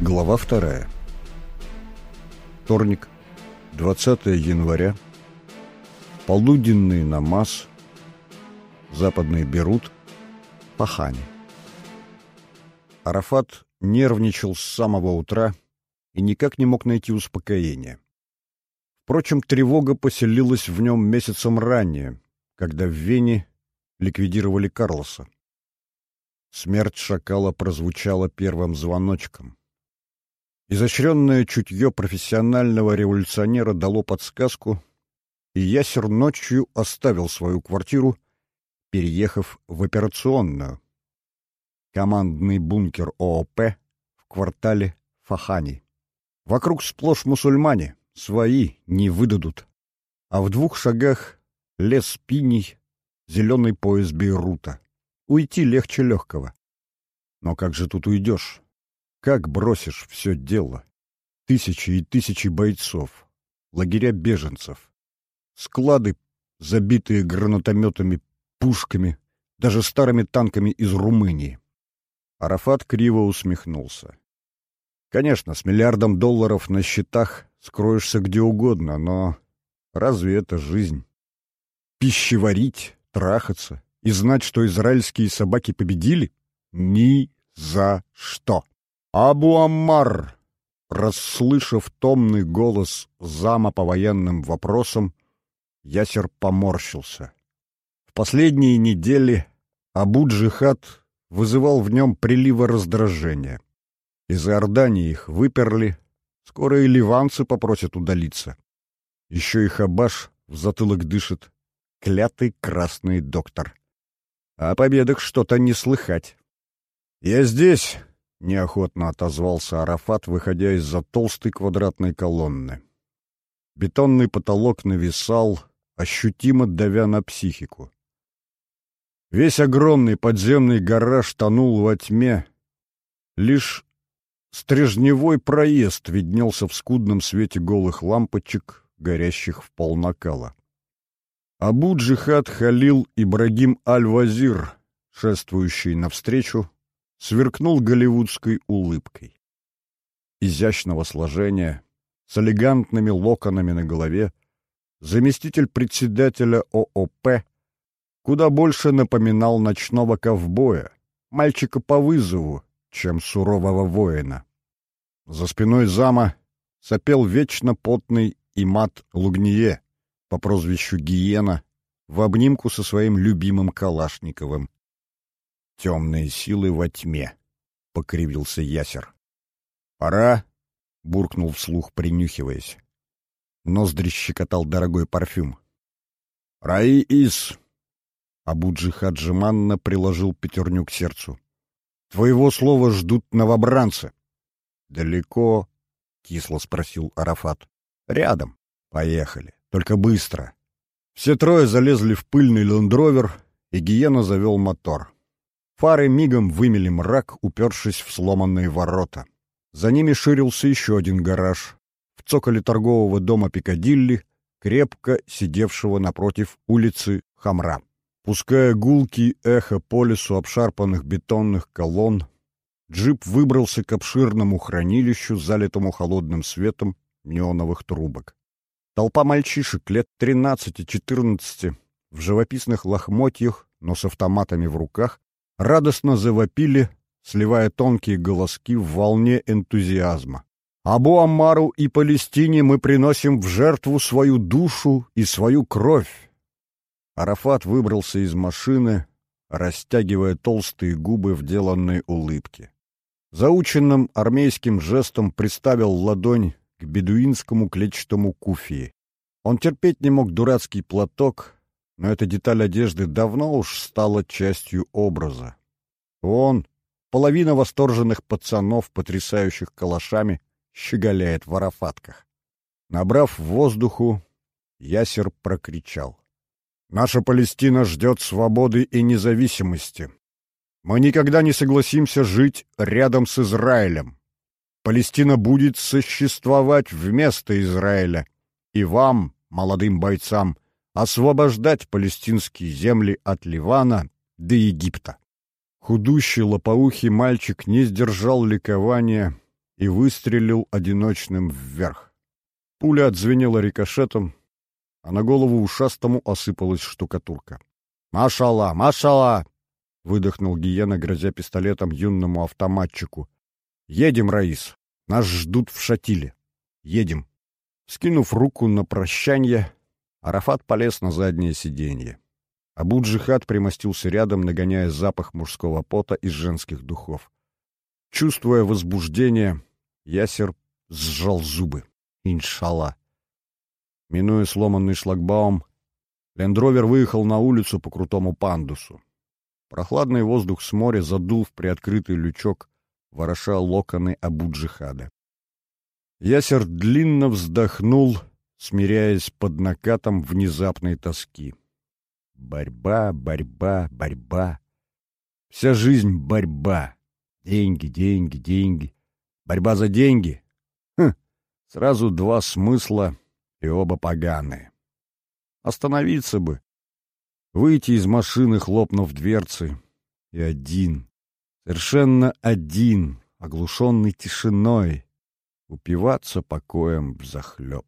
Глава вторая. Вторник, 20 января. Полуденный намаз. Западный Берут. Пахани. Арафат нервничал с самого утра и никак не мог найти успокоения. Впрочем, тревога поселилась в нем месяцем ранее, когда в Вене ликвидировали Карлоса. Смерть шакала прозвучала первым звоночком. Изощренное чутье профессионального революционера дало подсказку, и Ясер ночью оставил свою квартиру, переехав в операционную. Командный бункер ООП в квартале Фахани. Вокруг сплошь мусульмане, свои не выдадут. А в двух шагах лес пиней, зеленый пояс Бейрута. Уйти легче легкого. Но как же тут уйдешь? Как бросишь все дело? Тысячи и тысячи бойцов, лагеря беженцев, склады, забитые гранатометами, пушками, даже старыми танками из Румынии. Арафат криво усмехнулся. Конечно, с миллиардом долларов на счетах скроешься где угодно, но разве это жизнь? Пищеварить, трахаться, и знать, что израильские собаки победили? Ни за что. Абу Аммар, расслышав томный голос зама по военным вопросам, Ясер поморщился. В последние недели Абу Джихад вызывал в нем приливы раздражения. Из Иордании их выперли, скоро и ливанцы попросят удалиться. Еще и Хабаш в затылок дышит, клятый красный доктор. О победах что-то не слыхать. «Я здесь!» — неохотно отозвался Арафат, выходя из-за толстой квадратной колонны. Бетонный потолок нависал, ощутимо давя на психику. Весь огромный подземный гараж тонул во тьме. Лишь стрежневой проезд виднелся в скудном свете голых лампочек, горящих в полнакала. Абу Джихад Халил Ибрагим Аль-Вазир, шествующий навстречу, сверкнул голливудской улыбкой. Изящного сложения, с элегантными локонами на голове, заместитель председателя ООП куда больше напоминал ночного ковбоя, мальчика по вызову, чем сурового воина. За спиной зама сопел вечно потный имат Лугние, по прозвищу Гиена в обнимку со своим любимым Калашниковым. «Темные силы во тьме», — покривился ясер. «Пора», — буркнул вслух, принюхиваясь. Ноздри щекотал дорогой парфюм. «Раи-Ис!» Абу-Джихад жеманно приложил пятерню к сердцу. «Твоего слова ждут новобранцы». «Далеко?» — кисло спросил Арафат. «Рядом. Поехали». Только быстро. Все трое залезли в пыльный лендровер, и Гиена завел мотор. Фары мигом вымели мрак, упершись в сломанные ворота. За ними ширился еще один гараж. В цоколе торгового дома Пикадилли, крепко сидевшего напротив улицы Хамра. Пуская гулкий эхо по лесу обшарпанных бетонных колонн, джип выбрался к обширному хранилищу, залитому холодным светом неоновых трубок. Толпа мальчишек лет тринадцати-четырнадцати в живописных лохмотьях, но с автоматами в руках, радостно завопили, сливая тонкие голоски в волне энтузиазма. Абу Аммару и Палестине мы приносим в жертву свою душу и свою кровь. Арафат выбрался из машины, растягивая толстые губы в деланной улыбке. Заученным армейским жестом приставил ладонь к бедуинскому клетчатому куфии. Он терпеть не мог дурацкий платок, но эта деталь одежды давно уж стала частью образа. Он, половина восторженных пацанов, потрясающих калашами, щеголяет в арафатках. Набрав воздуху, Ясер прокричал. «Наша Палестина ждет свободы и независимости. Мы никогда не согласимся жить рядом с Израилем. Палестина будет существовать вместо Израиля, и вам, молодым бойцам, освобождать палестинские земли от Ливана до Египта. Худущий лопоухий мальчик не сдержал ликования и выстрелил одиночным вверх. Пуля отзвенела рикошетом, а на голову ушастому осыпалась штукатурка. «Машалла! Машалла!» — выдохнул Гиена, грозя пистолетом юному автоматчику. «Едем, Раис! Нас ждут в шатиле! Едем!» Скинув руку на прощанье, Арафат полез на заднее сиденье. Абу-Джихад примостился рядом, нагоняя запах мужского пота из женских духов. Чувствуя возбуждение, Ясер сжал зубы. Иншалла. Минуя сломанный шлагбаум, лендровер выехал на улицу по крутому пандусу. Прохладный воздух с моря задул в приоткрытый лючок, вороша локоны Абу-Джихада. Ясер длинно вздохнул, смиряясь под накатом внезапной тоски. Борьба, борьба, борьба. Вся жизнь — борьба. Деньги, деньги, деньги. Борьба за деньги. Хм, сразу два смысла, и оба поганые. Остановиться бы. Выйти из машины, хлопнув дверцы. И один. Совершенно один, оглушенный тишиной. Упиваться покоем взахлеб.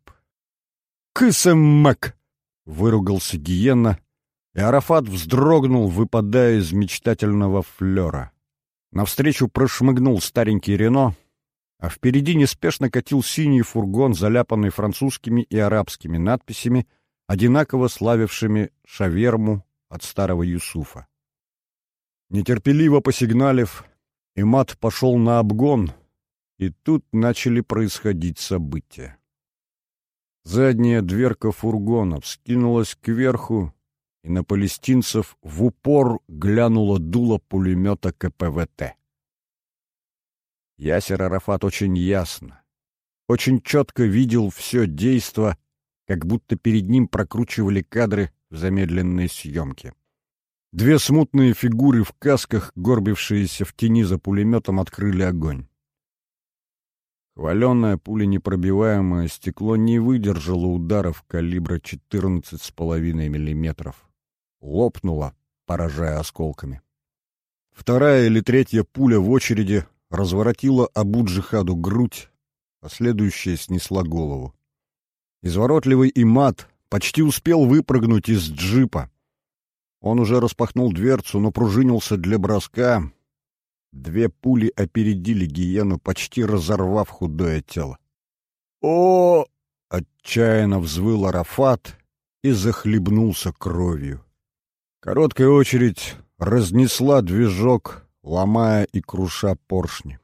«Кысэмэк!» — выругался Гиена, и Арафат вздрогнул, выпадая из мечтательного флера. Навстречу прошмыгнул старенький Рено, а впереди неспешно катил синий фургон, заляпанный французскими и арабскими надписями, одинаково славившими шаверму от старого Юсуфа. Нетерпеливо посигналив, Имат пошел на обгон, и тут начали происходить события. Задняя дверка фургона вскинулась кверху, и на палестинцев в упор глянуло дуло пулемета КПВТ. Ясер Арафат очень ясно, очень четко видел все действо, как будто перед ним прокручивали кадры в замедленной съемке. Две смутные фигуры в касках, горбившиеся в тени за пулеметом, открыли огонь. Хваленное пуленепробиваемое стекло не выдержало ударов калибра 14,5 мм. Лопнуло, поражая осколками. Вторая или третья пуля в очереди разворотила Абу-Джихаду грудь, а следующая снесла голову. Изворотливый имат почти успел выпрыгнуть из джипа, он уже распахнул дверцу, но пружинился для броска. Две пули опередили гиену, почти разорвав худое тело. «О!» — отчаянно взвыл Арафат и захлебнулся кровью. Короткая очередь разнесла движок, ломая и круша поршни.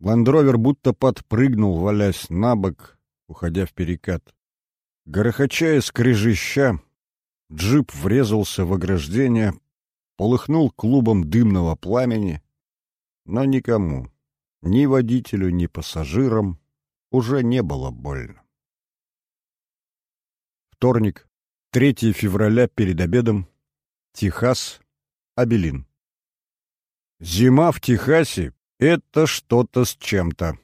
Ландровер будто подпрыгнул, валясь на бок, уходя в перекат. Горохоча и скрежеща, Джип врезался в ограждение, полыхнул клубом дымного пламени, но никому, ни водителю, ни пассажирам, уже не было больно. Вторник, 3 февраля перед обедом, Техас, Абелин. Зима в Техасе — это что-то с чем-то,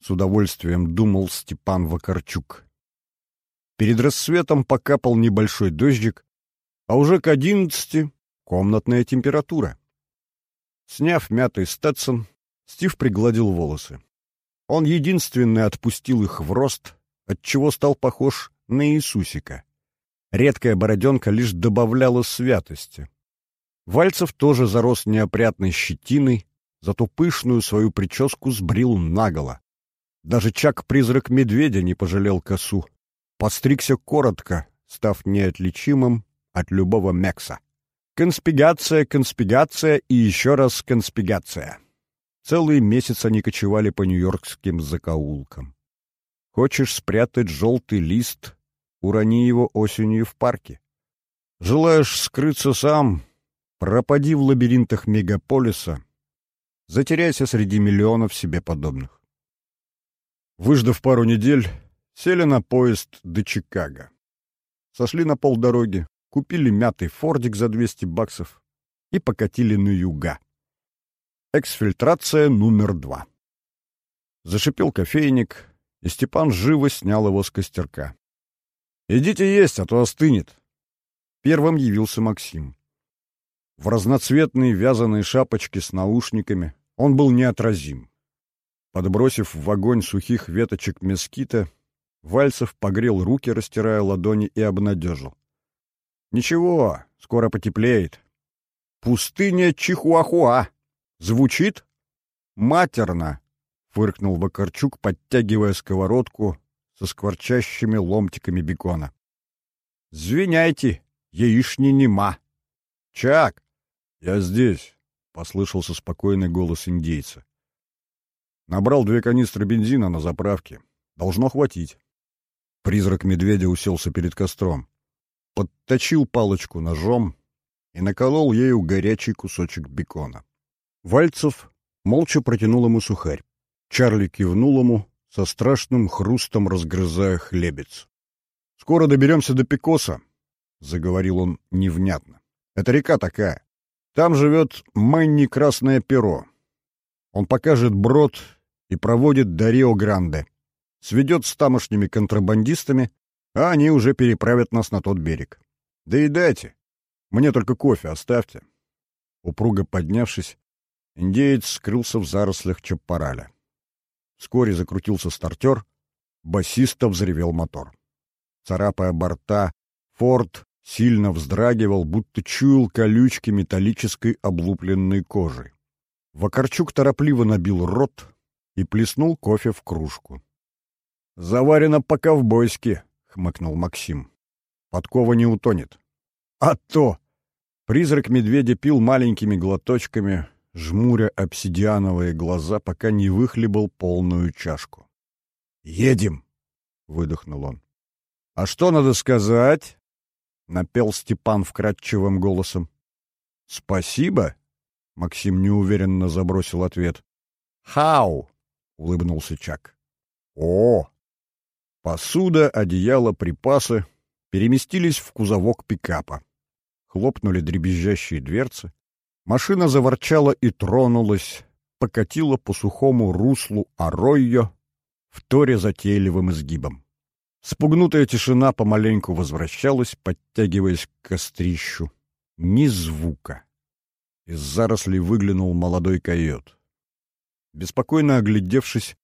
с удовольствием думал Степан Вакарчук. Перед рассветом покапал небольшой дождик, а уже к одиннадцати — комнатная температура. Сняв мятый стетсон, Стив пригладил волосы. Он единственный отпустил их в рост, отчего стал похож на Иисусика. Редкая бороденка лишь добавляла святости. Вальцев тоже зарос неопрятной щетиной, зато пышную свою прическу сбрил наголо. Даже Чак-призрак медведя не пожалел косу, Подстригся коротко, став неотличимым от любого Мекса. Конспигация, конспигация и еще раз конспигация. Целый месяц они кочевали по нью-йоркским закоулкам. Хочешь спрятать желтый лист, урони его осенью в парке. Желаешь скрыться сам, пропади в лабиринтах мегаполиса, затеряйся среди миллионов себе подобных. Выждав пару недель, Сели на поезд до Чикаго. Сошли на полдороги, купили мятый фордик за 200 баксов и покатили на юга. Эксфильтрация номер два. Зашипел кофейник, и Степан живо снял его с костерка. «Идите есть, а то остынет». Первым явился Максим. В разноцветной вязаной шапочке с наушниками он был неотразим. Подбросив в огонь сухих веточек мескита, Вальцев погрел руки, растирая ладони, и обнадежил. «Ничего, скоро потеплеет. Пустыня Чихуахуа. Звучит? Матерно!» — фыркнул Вакарчук, подтягивая сковородку со скворчащими ломтиками бекона. «Звиняйте, яични нема!» «Чак!» «Я здесь!» — послышался спокойный голос индейца. Набрал две канистры бензина на заправке. Должно хватить. Призрак медведя уселся перед костром. Подточил палочку ножом и наколол ею горячий кусочек бекона. Вальцев молча протянул ему сухарь. Чарли кивнул ему, со страшным хрустом разгрызая хлебец. «Скоро доберемся до Пикоса», — заговорил он невнятно. «Это река такая. Там живет Мэнни Красное Перо. Он покажет брод и проводит до Рио-Гранде сведет с тамошними контрабандистами, а они уже переправят нас на тот берег. Да и дайте. Мне только кофе оставьте. Упруго поднявшись, индеец скрылся в зарослях чаппараля. Вскоре закрутился стартер, басиста взревел мотор. Царапая борта, форт сильно вздрагивал, будто чуял колючки металлической облупленной кожи. Вакарчук торопливо набил рот и плеснул кофе в кружку. «Заварено по-ковбойски», — хмыкнул Максим. «Подкова не утонет». «А то!» Призрак медведя пил маленькими глоточками, жмуря обсидиановые глаза, пока не выхлебал полную чашку. «Едем!» — выдохнул он. «А что надо сказать?» — напел Степан вкрадчивым голосом. «Спасибо!» — Максим неуверенно забросил ответ. «Хау!» — улыбнулся Чак. «О!» Посуда, одеяло, припасы переместились в кузовок пикапа. Хлопнули дребезжащие дверцы. Машина заворчала и тронулась, покатила по сухому руслу Аройо, в торе затейливым изгибом. Спугнутая тишина помаленьку возвращалась, подтягиваясь к кострищу. Ни звука. Из зарослей выглянул молодой койот. Беспокойно оглядевшись,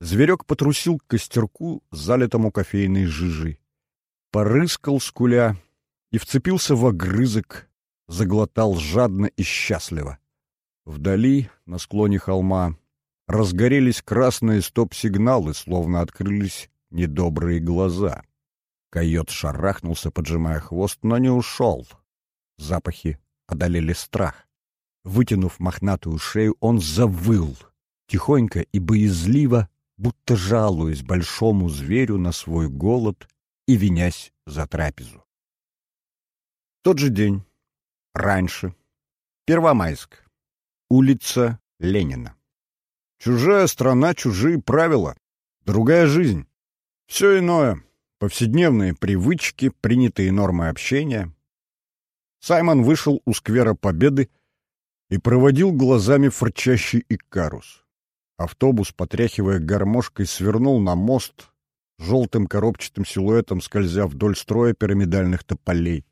Зверек потрусил к костерку, залитому кофейной жижей. Порыскал скуля и вцепился в огрызок, заглотал жадно и счастливо. Вдали, на склоне холма, разгорелись красные стоп-сигналы, словно открылись недобрые глаза. Койот шарахнулся, поджимая хвост, но не ушел. Запахи одолели страх. Вытянув мохнатую шею, он завыл, тихонько и боязливо будто жалуясь большому зверю на свой голод и винясь за трапезу. Тот же день. Раньше. Первомайск. Улица Ленина. Чужая страна, чужие правила. Другая жизнь. Все иное. Повседневные привычки, принятые нормы общения. Саймон вышел у сквера Победы и проводил глазами фырчащий Икарус. Автобус, потряхивая гармошкой, свернул на мост, желтым коробчатым силуэтом скользя вдоль строя пирамидальных тополей.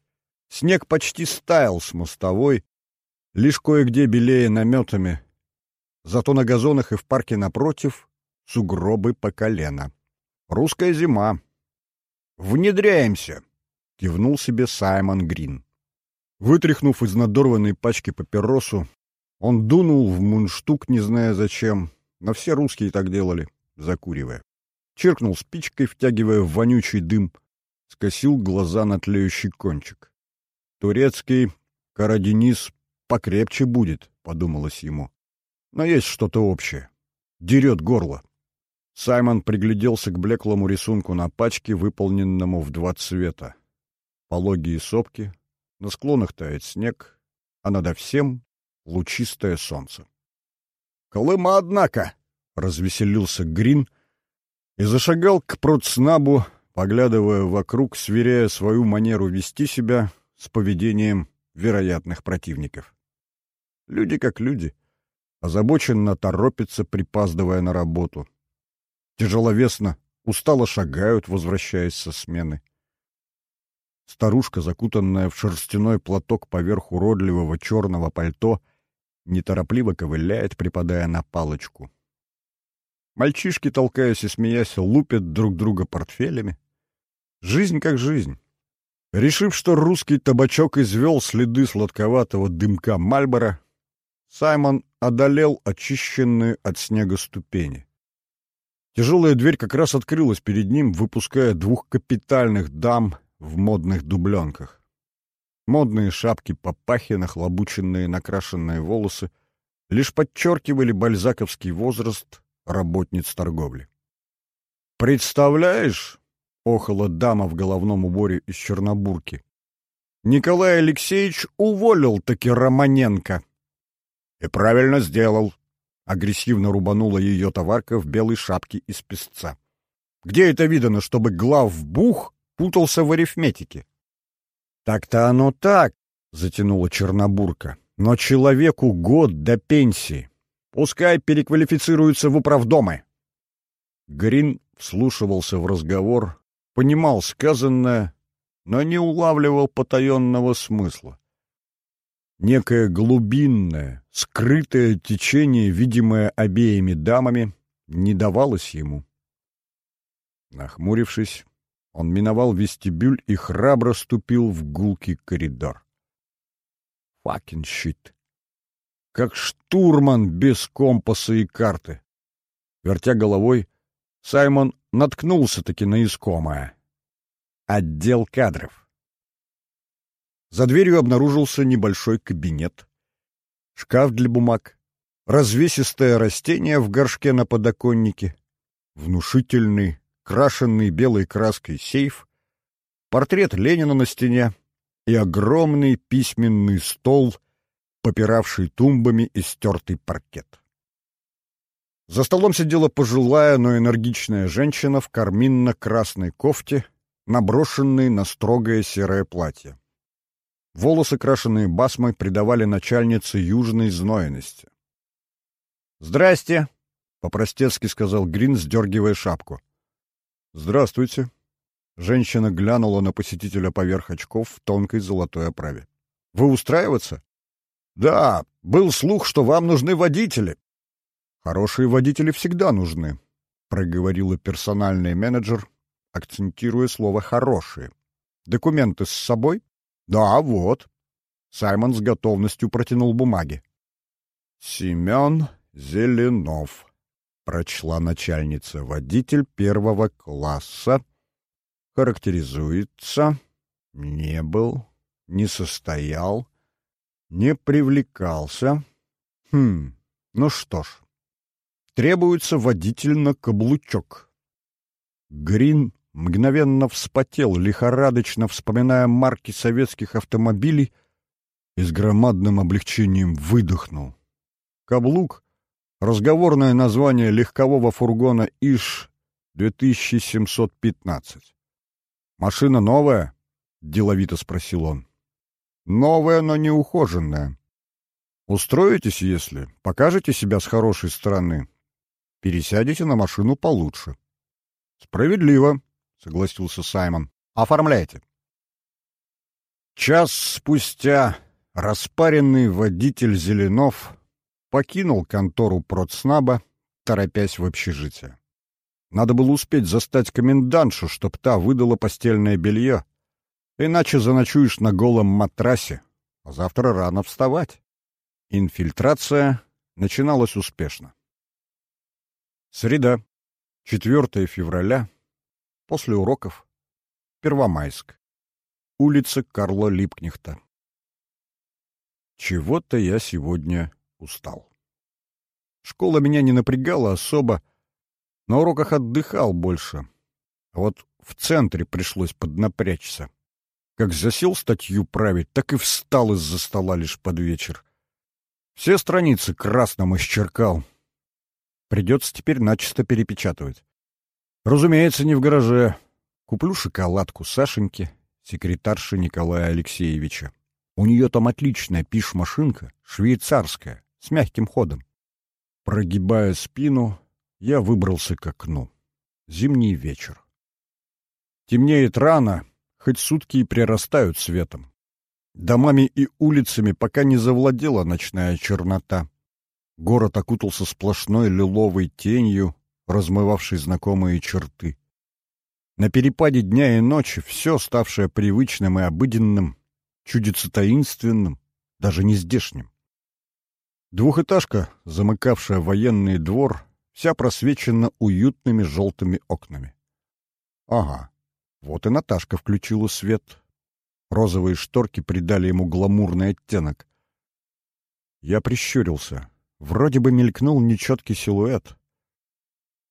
Снег почти стаял с мостовой, лишь кое-где белее наметами. Зато на газонах и в парке напротив сугробы по колено. Русская зима. «Внедряемся!» — кивнул себе Саймон Грин. Вытряхнув из надорванной пачки папиросу, он дунул в мундштук, не зная зачем, но все русские так делали, закуривая. Чиркнул спичкой, втягивая вонючий дым, скосил глаза на тлеющий кончик. Турецкий Караденис покрепче будет, подумалось ему. Но есть что-то общее. Дерет горло. Саймон пригляделся к блеклому рисунку на пачке, выполненному в два цвета. Пологие сопки, на склонах тает снег, а над всем лучистое солнце. Колыма, однако, — развеселился Грин и зашагал к процнабу, поглядывая вокруг, сверяя свою манеру вести себя с поведением вероятных противников. Люди как люди, озабоченно торопятся, припаздывая на работу. Тяжеловесно, устало шагают, возвращаясь со смены. Старушка, закутанная в шерстяной платок поверх уродливого черного пальто, неторопливо ковыляет, припадая на палочку. Мальчишки, толкаясь и смеясь, лупят друг друга портфелями. Жизнь как жизнь. Решив, что русский табачок извел следы сладковатого дымка Мальбора, Саймон одолел очищенные от снега ступени. Тяжелая дверь как раз открылась перед ним, выпуская двух капитальных дам в модных дубленках. Модные шапки папахи, нахлобученные накрашенные волосы, лишь подчеркивали бальзаковский возраст работниц торговли. «Представляешь?» — охала дама в головном уборе из Чернобурки. «Николай Алексеевич уволил таки Романенко». «И правильно сделал», — агрессивно рубанула ее товарка в белой шапке из песца. «Где это видано, чтобы главбух путался в арифметике?» «Так-то оно так», — затянула Чернобурка. «Но человеку год до пенсии. Пускай переквалифицируется в управдомы». Грин вслушивался в разговор, понимал сказанное, но не улавливал потаенного смысла. Некое глубинное, скрытое течение, видимое обеими дамами, не давалось ему. Нахмурившись, он миновал вестибюль и храбро ступил в гулкий коридор. Факин щит. Как штурман без компаса и карты. Вертя головой, Саймон наткнулся-таки на искомое. Отдел кадров. За дверью обнаружился небольшой кабинет. Шкаф для бумаг, развесистое растение в горшке на подоконнике, внушительный крашенный белой краской сейф, портрет Ленина на стене и огромный письменный стол, попиравший тумбами и стертый паркет. За столом сидела пожилая, но энергичная женщина в карминно-красной кофте, наброшенной на строгое серое платье. Волосы, крашенные басмой, придавали начальнице южной знойности. «Здрасте!» — по-простецки сказал Грин, сдергивая шапку. «Здравствуйте». Женщина глянула на посетителя поверх очков в тонкой золотой оправе. «Вы устраиваться?» «Да, был слух, что вам нужны водители». «Хорошие водители всегда нужны», — проговорила персональный менеджер, акцентируя слово «хорошие». «Документы с собой?» «Да, вот». Саймон с готовностью протянул бумаги. «Семен Зеленов», прочла начальница. Водитель первого класса. Характеризуется. Не был, не состоял, не привлекался. Хм, ну что ж. Требуется водитель на каблучок. Грин мгновенно вспотел, лихорадочно вспоминая марки советских автомобилей и с громадным облегчением выдохнул. Каблук разговорное название легкового фургона ИШ-2715. «Машина новая?» — деловито спросил он. «Новая, но не ухоженная. Устроитесь, если, покажете себя с хорошей стороны, пересядете на машину получше». «Справедливо», — согласился Саймон. «Оформляйте». Час спустя распаренный водитель Зеленов покинул контору продснаба, торопясь в общежитие. Надо было успеть застать комендантшу, чтоб та выдала постельное белье, иначе заночуешь на голом матрасе, а завтра рано вставать. Инфильтрация начиналась успешно. Среда, 4 февраля, после уроков, Первомайск, улица Карла Липкнехта. Чего-то я сегодня устал. Школа меня не напрягала особо, на уроках отдыхал больше. А вот в центре пришлось поднапрячься. Как засел статью править, так и встал из-за стола лишь под вечер. Все страницы красным исчеркал. Придется теперь начисто перепечатывать. Разумеется, не в гараже. Куплю шоколадку Сашеньке, секретарше Николая Алексеевича. У нее там отличная пиш-машинка, швейцарская с мягким ходом. Прогибая спину, я выбрался к окну. Зимний вечер. Темнеет рано, хоть сутки и прирастают светом. Домами и улицами пока не завладела ночная чернота. Город окутался сплошной лиловой тенью, размывавший знакомые черты. На перепаде дня и ночи все, ставшее привычным и обыденным, чудится таинственным, даже не здешним. Двухэтажка, замыкавшая военный двор, вся просвечена уютными желтыми окнами. Ага, вот и Наташка включила свет. Розовые шторки придали ему гламурный оттенок. Я прищурился. Вроде бы мелькнул нечеткий силуэт.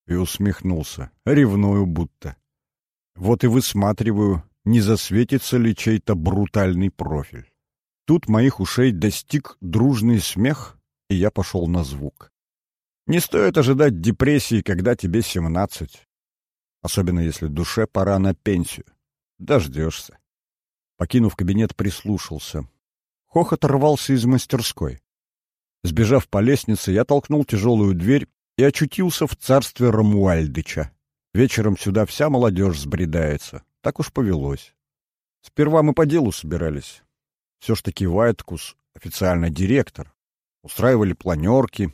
И усмехнулся. Ревную будто. Вот и высматриваю, не засветится ли чей-то брутальный профиль. Тут моих ушей достиг дружный смех, и я пошел на звук. Не стоит ожидать депрессии, когда тебе семнадцать. Особенно если душе пора на пенсию. Дождешься. Покинув кабинет, прислушался. Хохот рвался из мастерской. Сбежав по лестнице, я толкнул тяжелую дверь и очутился в царстве Рамуальдыча. Вечером сюда вся молодежь сбредается. Так уж повелось. Сперва мы по делу собирались. Все ж таки Вайткус официально директор. Устраивали планерки,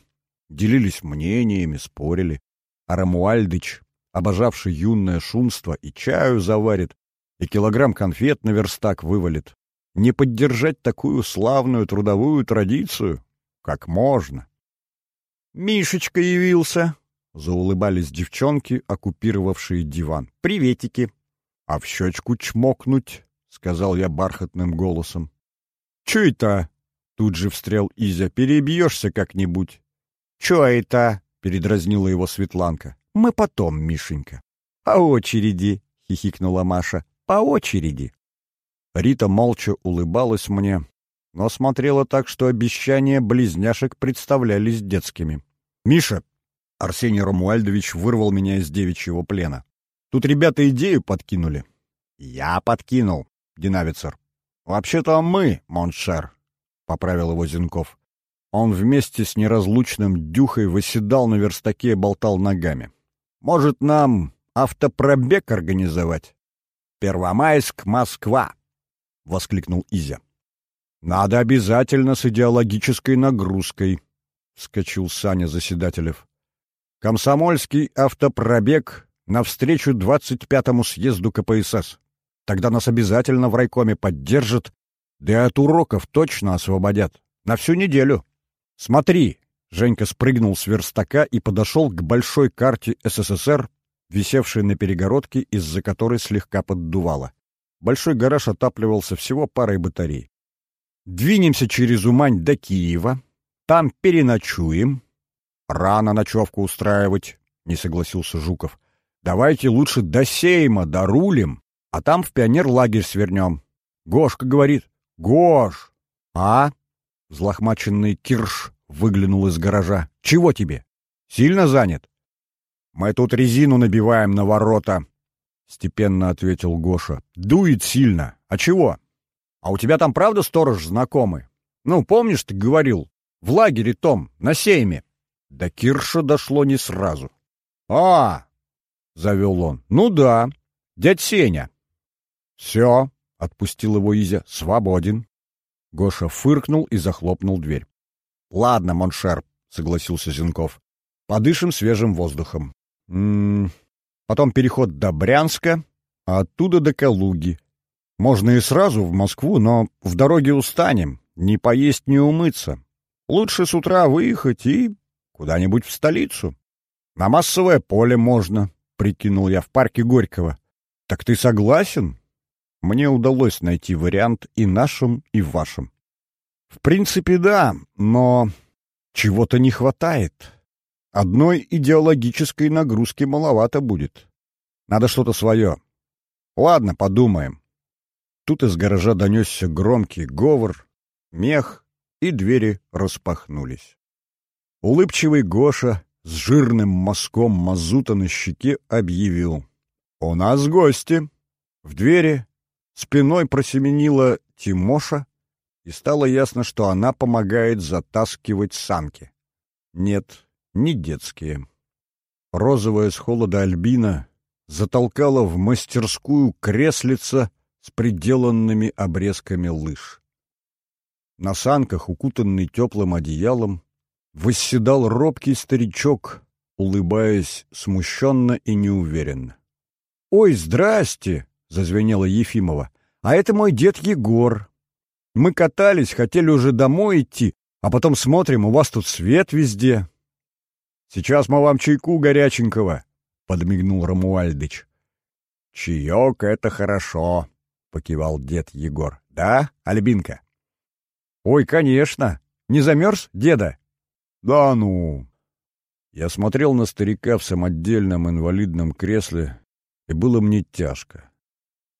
делились мнениями, спорили. А Рамуальдыч, обожавший юное шумство, и чаю заварит, и килограмм конфет на верстак вывалит. Не поддержать такую славную трудовую традицию? Как можно? «Мишечка явился!» — заулыбались девчонки, оккупировавшие диван. «Приветики!» «А в щечку чмокнуть?» — сказал я бархатным голосом. «Чё это?» — тут же встрял Изя. «Перебьешься как-нибудь». «Чё это?» — передразнила его Светланка. «Мы потом, Мишенька». «По очереди», — хихикнула Маша. «По очереди». Рита молча улыбалась мне, но смотрела так, что обещания близняшек представлялись детскими. «Миша!» — Арсений Ромуальдович вырвал меня из девичьего плена. «Тут ребята идею подкинули». «Я подкинул, Динавицер». «Вообще-то мы, mon cher», — поправил его Зинков. Он вместе с неразлучным Дюхой восседал на верстаке и болтал ногами. «Может, нам автопробег организовать?» «Первомайск, Москва!» — воскликнул Изя. «Надо обязательно с идеологической нагрузкой», — вскочил Саня Заседателев. «Комсомольский автопробег навстречу 25-му съезду КПСС. Тогда нас обязательно в райкоме поддержат, да от уроков точно освободят. На всю неделю. Смотри!» Женька спрыгнул с верстака и подошел к большой карте СССР, висевшей на перегородке, из-за которой слегка поддувало. Большой гараж отапливался всего парой батарей. «Двинемся через Умань до Киева, там переночуем». «Рано ночевку устраивать», — не согласился Жуков. «Давайте лучше до Сейма дорулим, а там в пионер-лагерь свернем». Гошка говорит. «Гош!» «А?» — взлохмаченный Кирш выглянул из гаража. «Чего тебе? Сильно занят?» «Мы тут резину набиваем на ворота», — степенно ответил Гоша. «Дует сильно. А чего? А у тебя там правда сторож знакомый? Ну, помнишь, ты говорил, в лагере том, на сейме?» До Кирша дошло не сразу. «А!» — завел он. «Ну да, дядь Сеня». «Все», — отпустил его Изя, — «свободен». Гоша фыркнул и захлопнул дверь. «Ладно, mon cher», — согласился Зинков. «Подышим свежим воздухом. М -м -м. Потом переход до Брянска, а оттуда до Калуги. Можно и сразу в Москву, но в дороге устанем, не поесть, не умыться. Лучше с утра выехать и куда-нибудь в столицу. На массовое поле можно, — прикинул я, — в парке Горького. Так ты согласен? Мне удалось найти вариант и нашим, и вашим. В принципе, да, но чего-то не хватает. Одной идеологической нагрузки маловато будет. Надо что-то свое. Ладно, подумаем. Тут из гаража донесся громкий говор, мех, и двери распахнулись. Улыбчивый Гоша с жирным мазком мазута на щеке объявил. «У нас гости!» В двери спиной просеменила Тимоша, и стало ясно, что она помогает затаскивать санки. Нет, не детские. Розовая с холода Альбина затолкала в мастерскую креслица с приделанными обрезками лыж. На санках, укутанный теплым одеялом, восседал робкий старичок улыбаясь смущенно и неуверенно. «Ой, здрасте!» — зазвенела Ефимова. «А это мой дед Егор. Мы катались, хотели уже домой идти, а потом смотрим, у вас тут свет везде». «Сейчас мы вам чайку горяченького», — подмигнул Рамуальдыч. «Чаек — это хорошо», — покивал дед Егор. «Да, Альбинка?» «Ой, конечно! Не замерз, деда?» «Да ну!» Я смотрел на старика в самодельном инвалидном кресле, и было мне тяжко.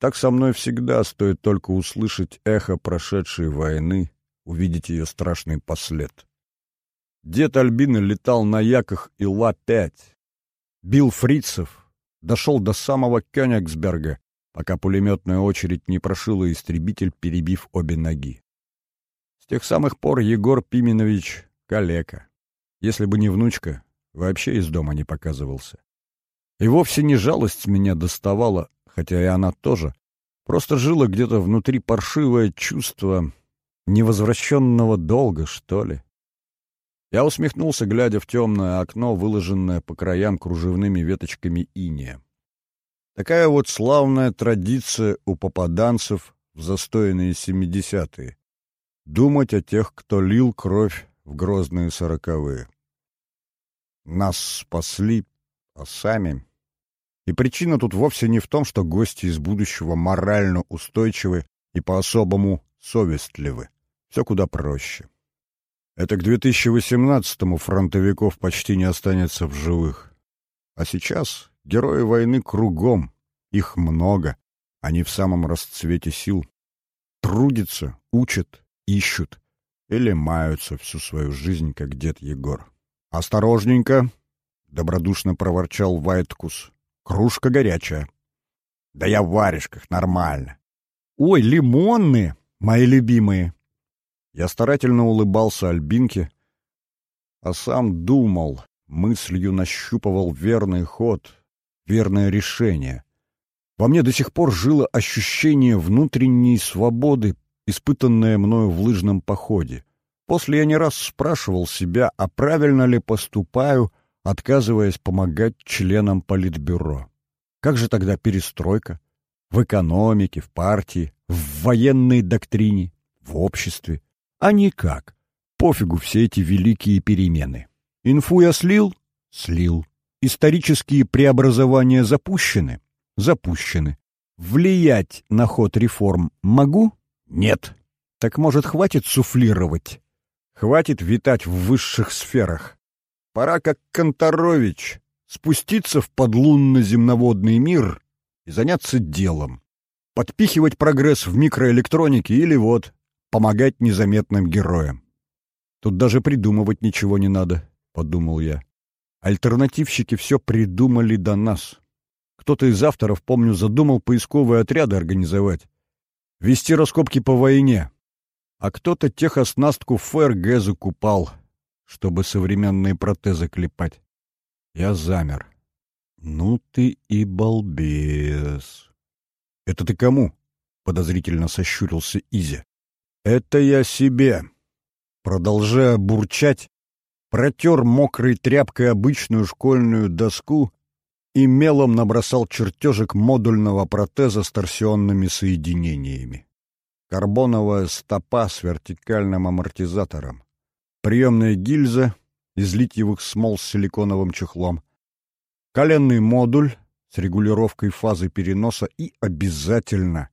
Так со мной всегда стоит только услышать эхо прошедшей войны, увидеть ее страшный послед. Дед Альбины летал на яках Ила-5, бил фрицев, дошел до самого Кёнигсберга, пока пулеметная очередь не прошила истребитель, перебив обе ноги. С тех самых пор Егор Пименович — калека. Если бы не внучка, вообще из дома не показывался. И вовсе не жалость меня доставала, хотя и она тоже. Просто жило где-то внутри паршивое чувство невозвращенного долга, что ли. Я усмехнулся, глядя в темное окно, выложенное по краям кружевными веточками иния. Такая вот славная традиция у попаданцев в застойные семидесятые. Думать о тех, кто лил кровь в грозные сороковые. Нас спасли, а сами... И причина тут вовсе не в том, что гости из будущего морально устойчивы и по-особому совестливы. Все куда проще. Это к 2018-му фронтовиков почти не останется в живых. А сейчас герои войны кругом, их много, они в самом расцвете сил. Трудятся, учат, ищут или маются всю свою жизнь, как дед Егор. «Осторожненько!» — добродушно проворчал Вайткус. «Кружка горячая». «Да я в варежках, нормально». «Ой, лимонные, мои любимые!» Я старательно улыбался Альбинке, а сам думал, мыслью нащупывал верный ход, верное решение. Во мне до сих пор жило ощущение внутренней свободы, испытанное мною в лыжном походе. После я не раз спрашивал себя, а правильно ли поступаю, отказываясь помогать членам Политбюро. Как же тогда перестройка? В экономике, в партии, в военной доктрине, в обществе. А никак. Пофигу все эти великие перемены. Инфу я слил? Слил. Исторические преобразования запущены? Запущены. Влиять на ход реформ могу? Нет. Так может хватит суфлировать? Хватит витать в высших сферах. Пора, как Конторович, спуститься в подлунно-земноводный мир и заняться делом. Подпихивать прогресс в микроэлектронике или вот, помогать незаметным героям. Тут даже придумывать ничего не надо, — подумал я. Альтернативщики все придумали до нас. Кто-то из авторов, помню, задумал поисковые отряды организовать. Вести раскопки по войне, а кто-то техоснастку ФРГ закупал, чтобы современные протезы клепать. Я замер. «Ну ты и балбес!» «Это ты кому?» — подозрительно сощурился Изя. «Это я себе!» Продолжая бурчать, протер мокрой тряпкой обычную школьную доску и мелом набросал чертежик модульного протеза с торсионными соединениями карбоновая стопа с вертикальным амортизатором, приемная гильза из литьевых смол с силиконовым чехлом, коленный модуль с регулировкой фазы переноса и обязательно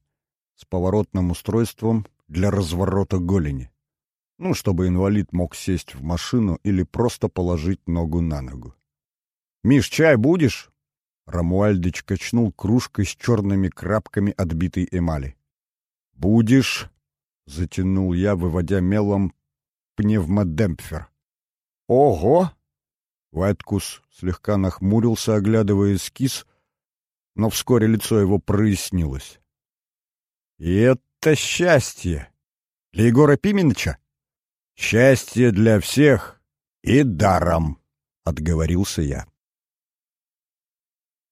с поворотным устройством для разворота голени. Ну, чтобы инвалид мог сесть в машину или просто положить ногу на ногу. «Миш, чай будешь?» Рамуальдыч качнул кружкой с черными крапками отбитой эмали. «Будешь», — затянул я, выводя мелом пневмодемпфер. «Ого!» Вайткус слегка нахмурился, оглядывая эскиз, но вскоре лицо его прояснилось. «И это счастье! Для Егора Пименыча? Счастье для всех и даром!» — отговорился я.